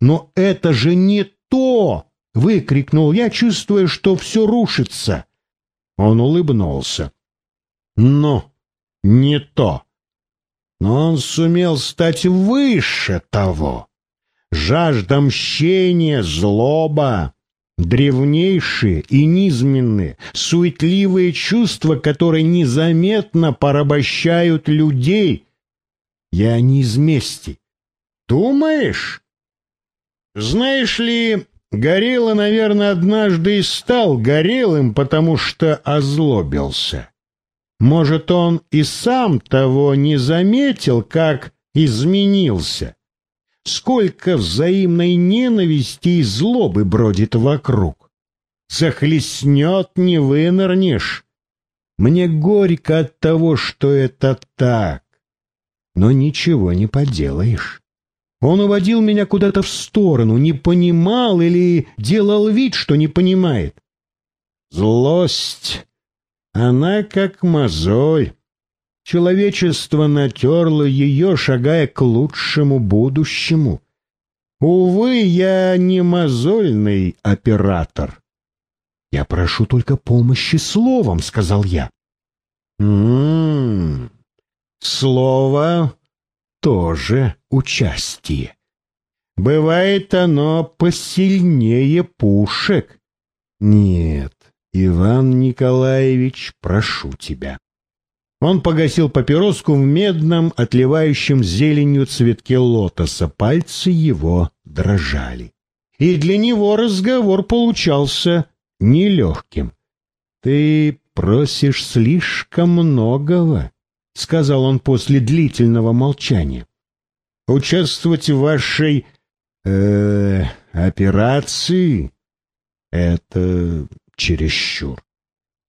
Но это же не то! Выкрикнул я, чувствуя, что все рушится. Он улыбнулся. Но не то. Но он сумел стать выше того. Жажда мщения, злоба, древнейшие и низменные, суетливые чувства, которые незаметно порабощают людей. Я не из мести. Думаешь? Знаешь ли, Горело, наверное, однажды и стал горелым, потому что озлобился. Может, он и сам того не заметил, как изменился. Сколько взаимной ненависти и злобы бродит вокруг. Захлестнет, не вынырнешь. Мне горько от того, что это так. Но ничего не поделаешь. Он уводил меня куда-то в сторону, не понимал или делал вид, что не понимает. Злость, она как мозоль. Человечество натерло ее, шагая к лучшему будущему. Увы, я не мозольный оператор. Я прошу только помощи словом, сказал я. М-м, слово тоже участие. Бывает оно посильнее пушек. Нет, Иван Николаевич, прошу тебя. Он погасил папироску в медном, отливающем зеленью цветке лотоса. Пальцы его дрожали. И для него разговор получался нелегким. «Ты просишь слишком многого», — сказал он после длительного молчания. «Участвовать в вашей... Э, операции — это чересчур.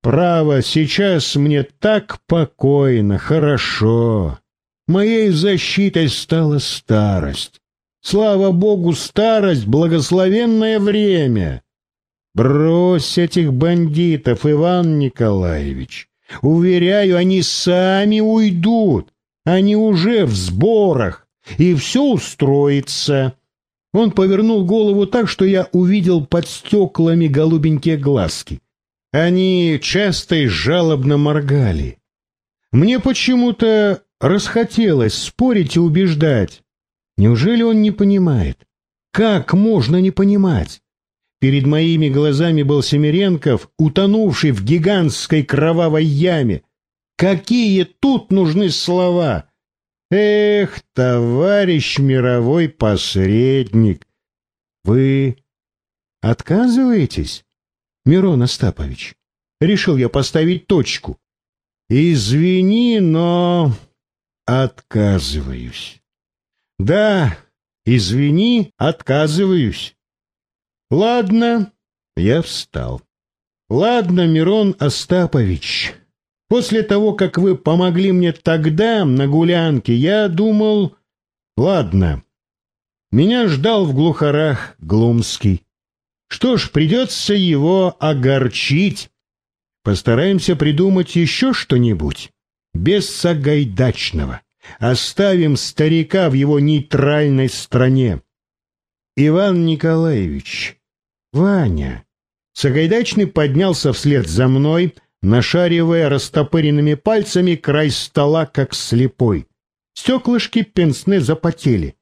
Право, сейчас мне так покойно, хорошо. Моей защитой стала старость. Слава Богу, старость — благословенное время. Брось этих бандитов, Иван Николаевич. Уверяю, они сами уйдут. Они уже в сборах, и все устроится. Он повернул голову так, что я увидел под стеклами голубенькие глазки. Они часто и жалобно моргали. Мне почему-то расхотелось спорить и убеждать. Неужели он не понимает? Как можно не понимать? Перед моими глазами был Семеренков, утонувший в гигантской кровавой яме. Какие тут нужны слова? Эх, товарищ мировой посредник, вы отказываетесь? Мирон Остапович, решил я поставить точку. Извини, но отказываюсь. Да, извини, отказываюсь. Ладно, я встал. Ладно, Мирон Остапович, после того, как вы помогли мне тогда на гулянке, я думал... Ладно, меня ждал в глухарах Глумский. Что ж, придется его огорчить. Постараемся придумать еще что-нибудь. Без Сагайдачного. Оставим старика в его нейтральной стране. Иван Николаевич, Ваня. Сагайдачный поднялся вслед за мной, нашаривая растопыренными пальцами край стола, как слепой. Стеклышки пенсны запотели.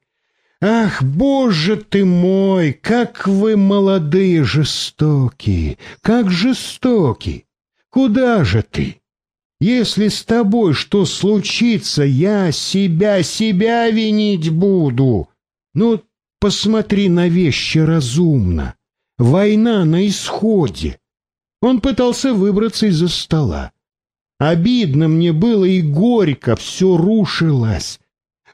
Ах, боже ты мой, как вы молодые жестокие, как жестоки! Куда же ты? Если с тобой что случится, я себя, себя винить буду. Ну, посмотри на вещи разумно. Война на исходе. Он пытался выбраться из-за стола. Обидно мне было и горько, все рушилось.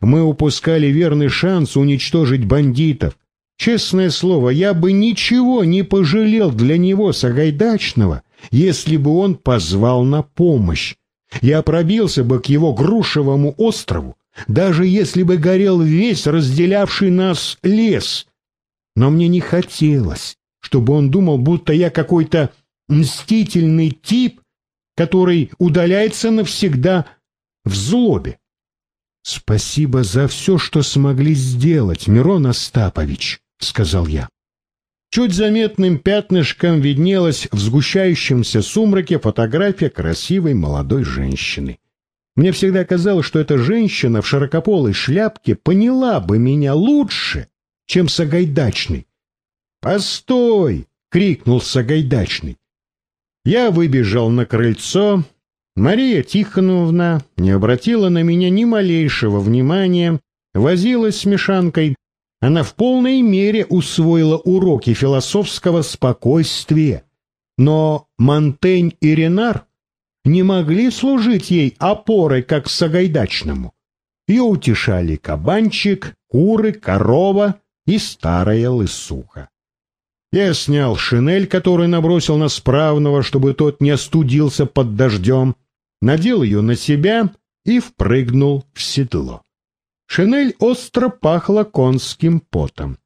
Мы упускали верный шанс уничтожить бандитов. Честное слово, я бы ничего не пожалел для него Сагайдачного, если бы он позвал на помощь. Я пробился бы к его грушевому острову, даже если бы горел весь разделявший нас лес. Но мне не хотелось, чтобы он думал, будто я какой-то мстительный тип, который удаляется навсегда в злобе. Спасибо за все, что смогли сделать, Мирон Остапович, сказал я. Чуть заметным пятнышком виднелась в сгущающемся сумраке фотография красивой молодой женщины. Мне всегда казалось, что эта женщина в широкополой шляпке поняла бы меня лучше, чем Сагайдачный. «Постой!» — крикнул Сагайдачный. Я выбежал на крыльцо. Мария Тихоновна не обратила на меня ни малейшего внимания, возилась с Мешанкой. Она в полной мере усвоила уроки философского спокойствия. Но Монтень и Ренар не могли служить ей опорой, как Сагайдачному. Ее утешали кабанчик, куры, корова и старая лысуха. Я снял шинель, который набросил на справного, чтобы тот не остудился под дождем, надел ее на себя и впрыгнул в седло. Шинель остро пахла конским потом.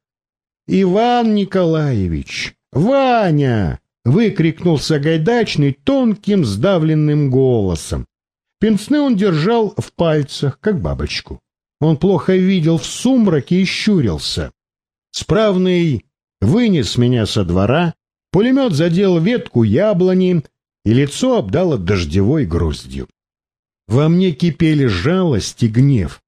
«Иван Николаевич! Ваня!» — выкрикнул Сагайдачный тонким сдавленным голосом. Пенсне он держал в пальцах, как бабочку. Он плохо видел в сумраке и щурился. Справный вынес меня со двора, пулемет задел ветку яблони, и лицо обдало дождевой груздью. Во мне кипели жалость и гнев.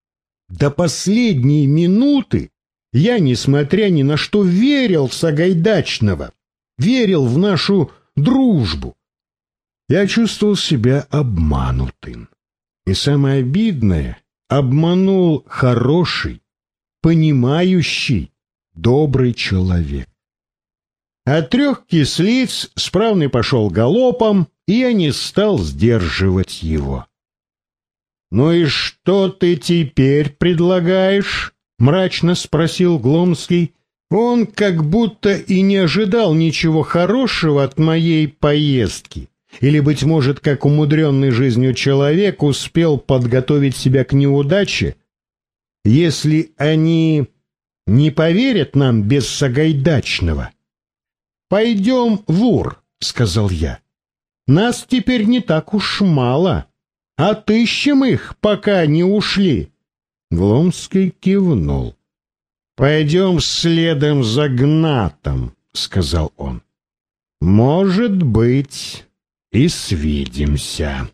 До последней минуты я, несмотря ни на что, верил в Сагайдачного, верил в нашу дружбу. Я чувствовал себя обманутым. И самое обидное — обманул хороший, понимающий, добрый человек. От трех кислиц справный пошел галопом, и я не стал сдерживать его. «Ну и что ты теперь предлагаешь?» — мрачно спросил Гломский. Он как будто и не ожидал ничего хорошего от моей поездки. Или, быть может, как умудренный жизнью человек успел подготовить себя к неудаче? Если они не поверят нам без Сагайдачного. «Пойдем в Ур», — сказал я. «Нас теперь не так уж мало. Отыщем их, пока не ушли». Гломский кивнул. «Пойдем следом за Гнатом», — сказал он. «Может быть, и свидимся».